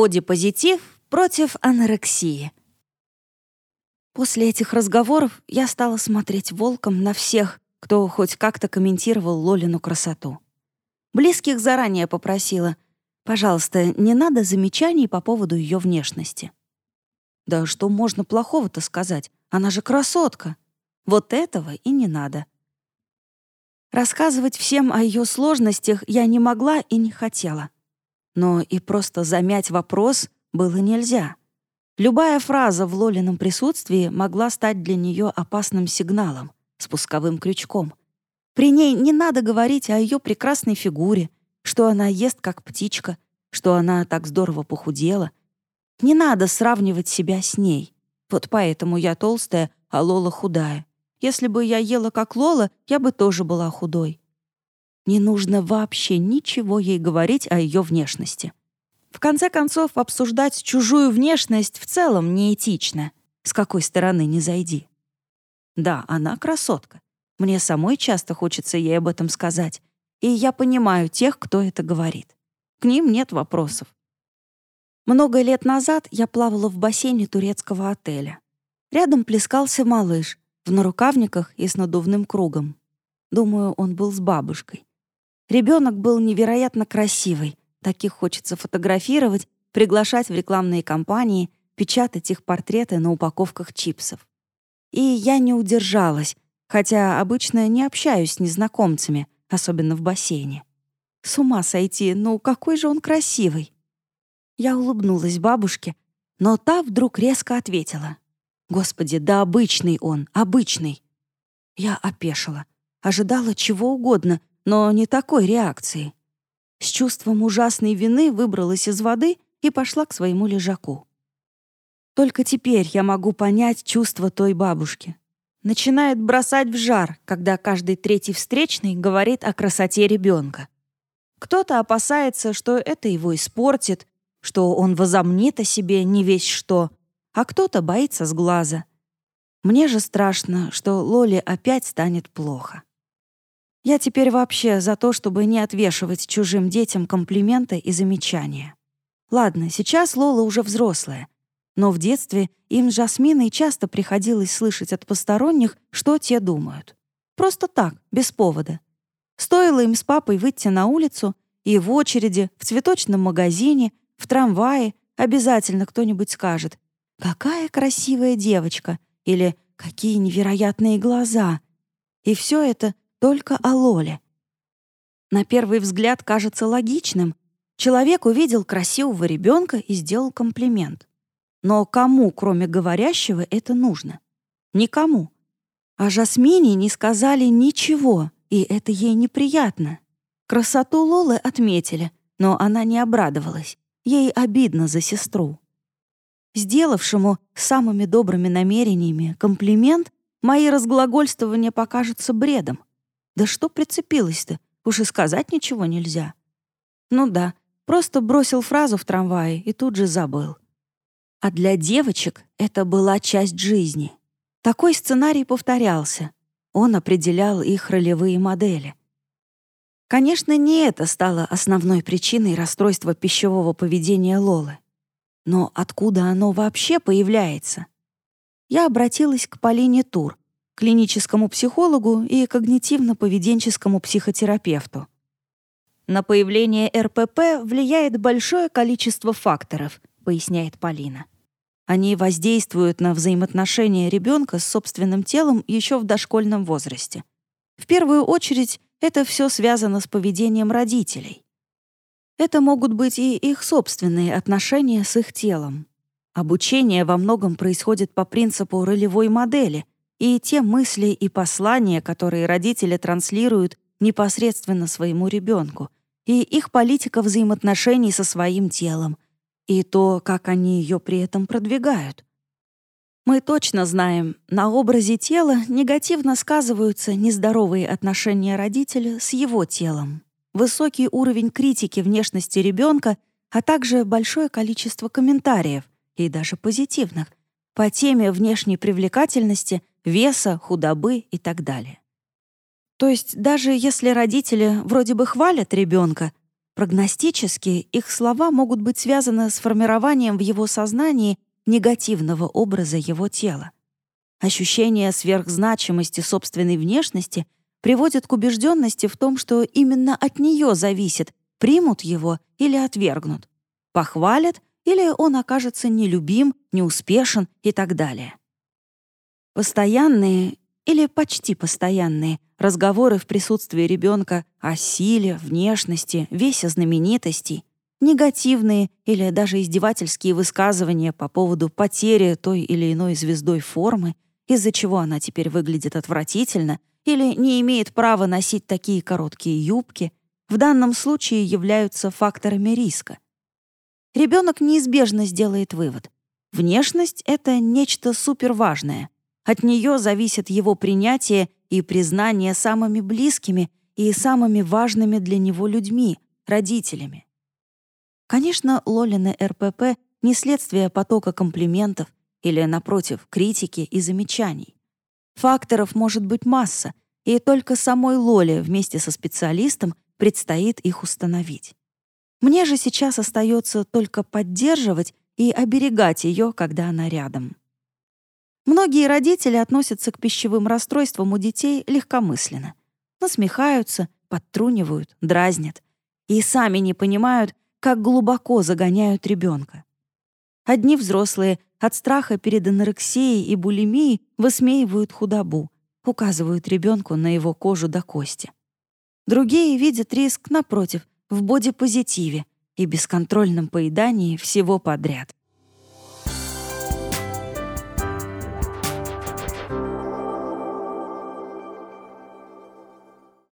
бодипозитив против анорексии. После этих разговоров я стала смотреть волком на всех, кто хоть как-то комментировал Лолину красоту. Близких заранее попросила, пожалуйста, не надо замечаний по поводу ее внешности. Да что можно плохого-то сказать? Она же красотка. Вот этого и не надо. Рассказывать всем о ее сложностях я не могла и не хотела. Но и просто замять вопрос было нельзя. Любая фраза в Лолином присутствии могла стать для нее опасным сигналом, спусковым крючком. При ней не надо говорить о ее прекрасной фигуре, что она ест как птичка, что она так здорово похудела. Не надо сравнивать себя с ней. Вот поэтому я толстая, а Лола худая. Если бы я ела как Лола, я бы тоже была худой. Не нужно вообще ничего ей говорить о ее внешности. В конце концов, обсуждать чужую внешность в целом неэтично. С какой стороны не зайди. Да, она красотка. Мне самой часто хочется ей об этом сказать. И я понимаю тех, кто это говорит. К ним нет вопросов. Много лет назад я плавала в бассейне турецкого отеля. Рядом плескался малыш, в нарукавниках и с надувным кругом. Думаю, он был с бабушкой. Ребенок был невероятно красивый. Таких хочется фотографировать, приглашать в рекламные кампании, печатать их портреты на упаковках чипсов. И я не удержалась, хотя обычно не общаюсь с незнакомцами, особенно в бассейне. С ума сойти, ну какой же он красивый. Я улыбнулась бабушке, но та вдруг резко ответила. Господи, да обычный он, обычный. Я опешила. Ожидала чего угодно, но не такой реакции. С чувством ужасной вины выбралась из воды и пошла к своему лежаку. Только теперь я могу понять чувство той бабушки. Начинает бросать в жар, когда каждый третий встречный говорит о красоте ребенка. Кто-то опасается, что это его испортит, что он возомнит о себе не весь что, а кто-то боится с глаза. Мне же страшно, что Лоле опять станет плохо. Я теперь вообще за то, чтобы не отвешивать чужим детям комплименты и замечания. Ладно, сейчас Лола уже взрослая, но в детстве им с Жасминой часто приходилось слышать от посторонних, что те думают. Просто так, без повода. Стоило им с папой выйти на улицу, и в очереди, в цветочном магазине, в трамвае обязательно кто-нибудь скажет «Какая красивая девочка!» или «Какие невероятные глаза!» И все это только о Лоле. На первый взгляд кажется логичным. Человек увидел красивого ребенка и сделал комплимент. Но кому, кроме говорящего, это нужно? Никому. О Жасмине не сказали ничего, и это ей неприятно. Красоту Лолы отметили, но она не обрадовалась. Ей обидно за сестру. Сделавшему самыми добрыми намерениями комплимент, мои разглагольствования покажутся бредом. Да что прицепилась-то? Уж и сказать ничего нельзя. Ну да, просто бросил фразу в трамвае и тут же забыл. А для девочек это была часть жизни. Такой сценарий повторялся. Он определял их ролевые модели. Конечно, не это стало основной причиной расстройства пищевого поведения Лолы. Но откуда оно вообще появляется? Я обратилась к Полине Тур, клиническому психологу и когнитивно-поведенческому психотерапевту. На появление РПП влияет большое количество факторов, поясняет Полина. Они воздействуют на взаимоотношения ребенка с собственным телом еще в дошкольном возрасте. В первую очередь, это все связано с поведением родителей. Это могут быть и их собственные отношения с их телом. Обучение во многом происходит по принципу ролевой модели, и те мысли и послания, которые родители транслируют непосредственно своему ребенку, и их политика взаимоотношений со своим телом, и то, как они ее при этом продвигают. Мы точно знаем, на образе тела негативно сказываются нездоровые отношения родителя с его телом высокий уровень критики внешности ребенка, а также большое количество комментариев, и даже позитивных, по теме внешней привлекательности, веса, худобы и так далее. То есть даже если родители вроде бы хвалят ребенка, Прогностически их слова могут быть связаны с формированием в его сознании негативного образа его тела. Ощущение сверхзначимости собственной внешности приводит к убежденности в том, что именно от нее зависит, примут его или отвергнут, похвалят или он окажется нелюбим, неуспешен и так далее. Постоянные или почти постоянные разговоры в присутствии ребенка о силе, внешности, весе знаменитостей, негативные или даже издевательские высказывания по поводу потери той или иной звездой формы, из-за чего она теперь выглядит отвратительно или не имеет права носить такие короткие юбки, в данном случае являются факторами риска. Ребенок неизбежно сделает вывод. Внешность — это нечто суперважное. От нее зависит его принятие и признание самыми близкими и самыми важными для него людьми, родителями. Конечно, Лолины РПП — не следствие потока комплиментов или, напротив, критики и замечаний. Факторов может быть масса, и только самой Лоле вместе со специалистом предстоит их установить. Мне же сейчас остается только поддерживать и оберегать ее, когда она рядом. Многие родители относятся к пищевым расстройствам у детей легкомысленно. Насмехаются, подтрунивают, дразнят. И сами не понимают, как глубоко загоняют ребенка. Одни взрослые от страха перед анорексией и булимией высмеивают худобу, указывают ребенку на его кожу до кости. Другие видят риск, напротив, в бодипозитиве и бесконтрольном поедании всего подряд.